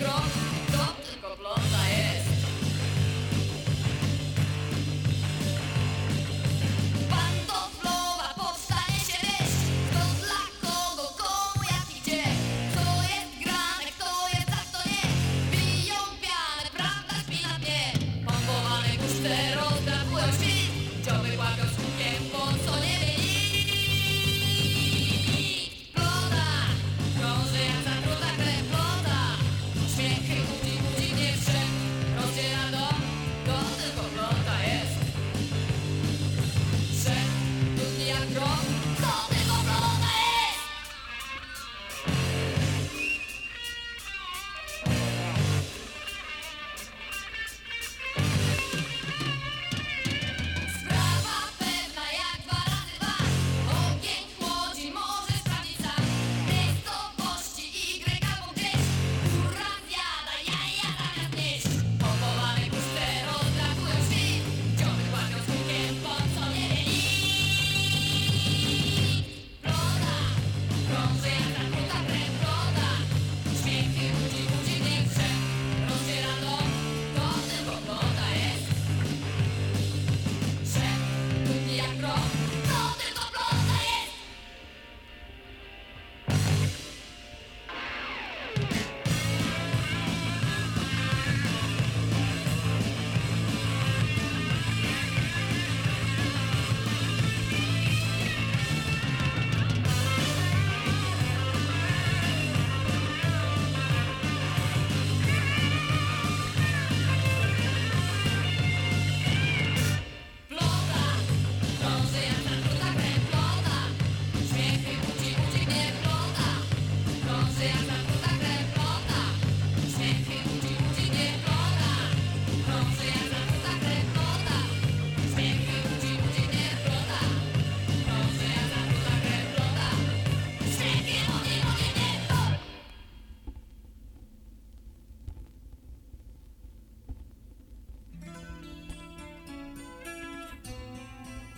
cross.